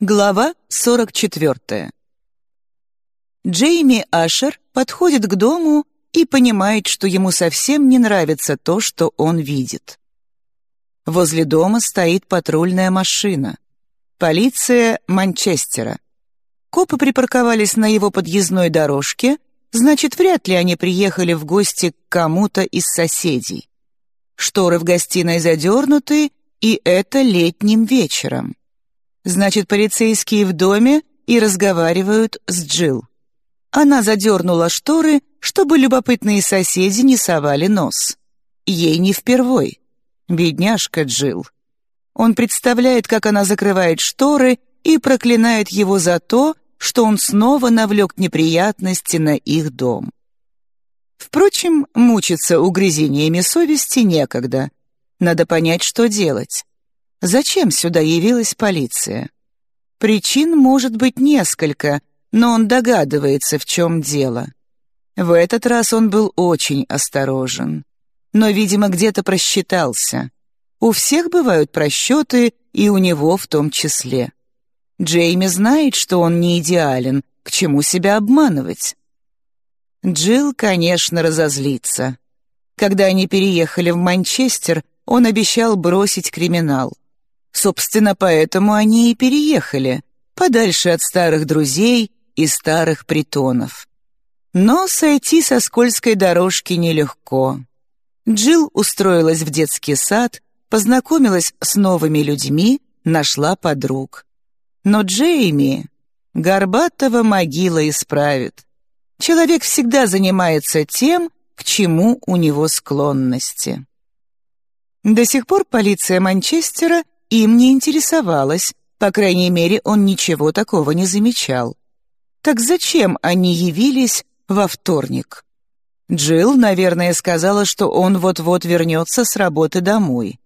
Глава 44. Джейми Ашер подходит к дому и понимает, что ему совсем не нравится то, что он видит. Возле дома стоит патрульная машина. Полиция Манчестера. Копы припарковались на его подъездной дорожке, значит, вряд ли они приехали в гости к кому-то из соседей. Шторы в гостиной задернуты, и это летним вечером. Значит, полицейские в доме и разговаривают с Джилл. Она задернула шторы, чтобы любопытные соседи не совали нос. Ей не впервой. Бедняжка Джилл. Он представляет, как она закрывает шторы и проклинает его за то, что он снова навлек неприятности на их дом. Впрочем, мучиться угрызениями совести некогда. Надо понять, что делать. Зачем сюда явилась полиция? Причин может быть несколько, но он догадывается, в чем дело. В этот раз он был очень осторожен. Но, видимо, где-то просчитался. У всех бывают просчеты, и у него в том числе. Джейми знает, что он не идеален, к чему себя обманывать. Джилл, конечно, разозлится. Когда они переехали в Манчестер, он обещал бросить криминал. Собственно, поэтому они и переехали, подальше от старых друзей и старых притонов. Но сойти со скользкой дорожки нелегко. Джилл устроилась в детский сад, познакомилась с новыми людьми, нашла подруг. Но Джейми горбатого могила исправит. Человек всегда занимается тем, к чему у него склонности. До сих пор полиция Манчестера им не интересовалась, по крайней мере, он ничего такого не замечал. Так зачем они явились во вторник? Джилл, наверное, сказала, что он вот-вот вернется с работы домой.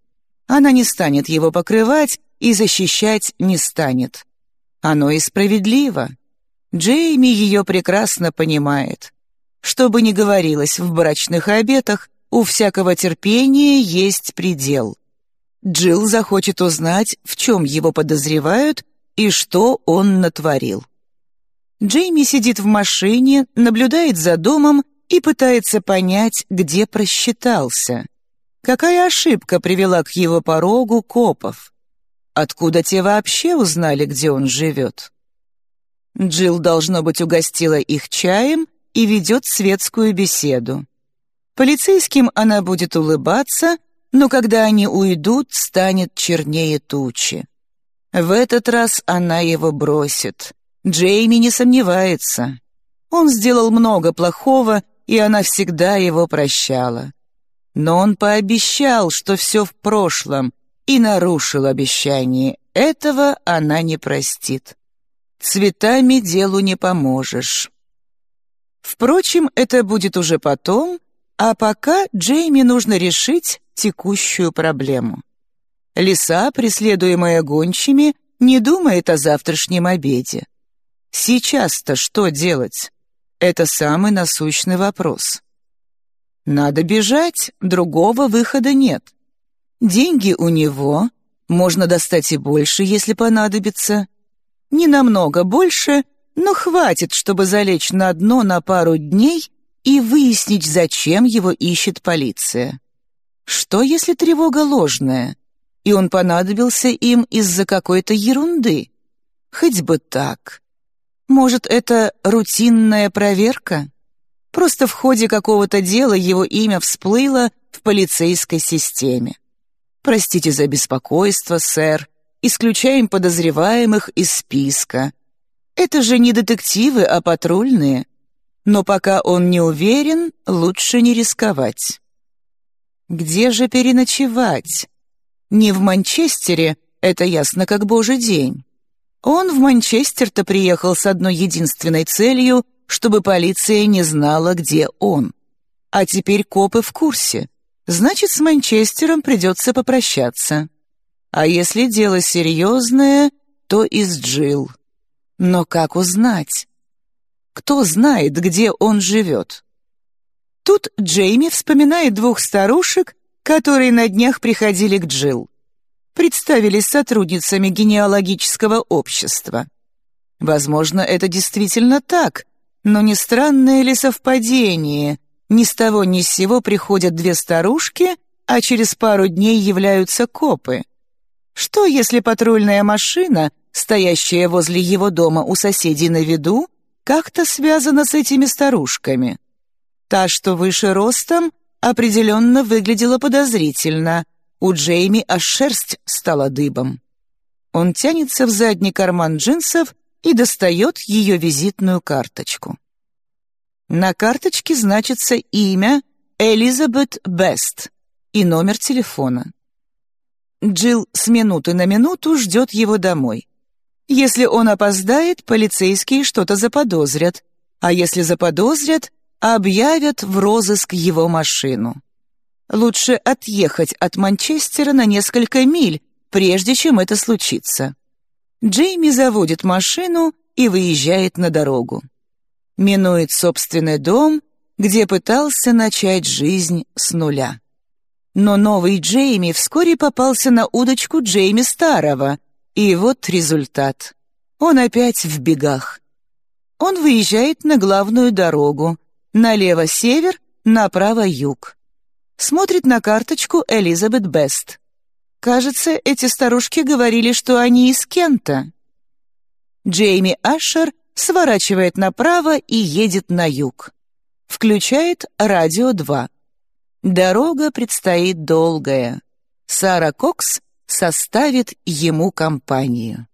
Она не станет его покрывать и защищать не станет. Оно и справедливо. Джейми ее прекрасно понимает. Что бы ни говорилось в брачных обетах, у всякого терпения есть предел. Джилл захочет узнать, в чем его подозревают и что он натворил. Джейми сидит в машине, наблюдает за домом и пытается понять, где просчитался. Какая ошибка привела к его порогу копов? Откуда те вообще узнали, где он живет? Джилл, должно быть, угостила их чаем и ведет светскую беседу. Полицейским она будет улыбаться — но когда они уйдут, станет чернее тучи. В этот раз она его бросит. Джейми не сомневается. Он сделал много плохого, и она всегда его прощала. Но он пообещал, что все в прошлом, и нарушил обещание. Этого она не простит. Цветами делу не поможешь. Впрочем, это будет уже потом, а пока Джейми нужно решить, текущую проблему. Лиса, преследуемая гончими, не думает о завтрашнем обеде. Сейчас-то что делать? Это самый насущный вопрос. Надо бежать, другого выхода нет. Деньги у него, можно достать и больше, если понадобится. Не намного больше, но хватит, чтобы залечь на дно на пару дней и выяснить, зачем его ищет полиция. Что, если тревога ложная, и он понадобился им из-за какой-то ерунды? Хоть бы так. Может, это рутинная проверка? Просто в ходе какого-то дела его имя всплыло в полицейской системе. Простите за беспокойство, сэр. Исключаем подозреваемых из списка. Это же не детективы, а патрульные. Но пока он не уверен, лучше не рисковать. Где же переночевать? Не в Манчестере, это ясно как божий день. Он в Манчестер-то приехал с одной единственной целью, чтобы полиция не знала, где он. А теперь копы в курсе. Значит, с Манчестером придется попрощаться. А если дело серьезное, то и с Джилл. Но как узнать? Кто знает, где он живет? Тут Джейми вспоминает двух старушек, которые на днях приходили к Джилл. представились сотрудницами генеалогического общества. Возможно, это действительно так, но не странное ли совпадение? Ни с того ни с сего приходят две старушки, а через пару дней являются копы. Что, если патрульная машина, стоящая возле его дома у соседей на виду, как-то связана с этими старушками? Та, что выше ростом, определенно выглядела подозрительно. У Джейми аж шерсть стала дыбом. Он тянется в задний карман джинсов и достает ее визитную карточку. На карточке значится имя Элизабет Бест и номер телефона. Джилл с минуты на минуту ждет его домой. Если он опоздает, полицейские что-то заподозрят, а если заподозрят, объявят в розыск его машину. Лучше отъехать от Манчестера на несколько миль, прежде чем это случится. Джейми заводит машину и выезжает на дорогу. Минует собственный дом, где пытался начать жизнь с нуля. Но новый Джейми вскоре попался на удочку Джейми Старого, и вот результат. Он опять в бегах. Он выезжает на главную дорогу, налево север, направо юг. Смотрит на карточку Элизабет Бест. Кажется, эти старушки говорили, что они из Кента. Джейми Ашер сворачивает направо и едет на юг. Включает радио 2. Дорога предстоит долгая. Сара Кокс составит ему компанию.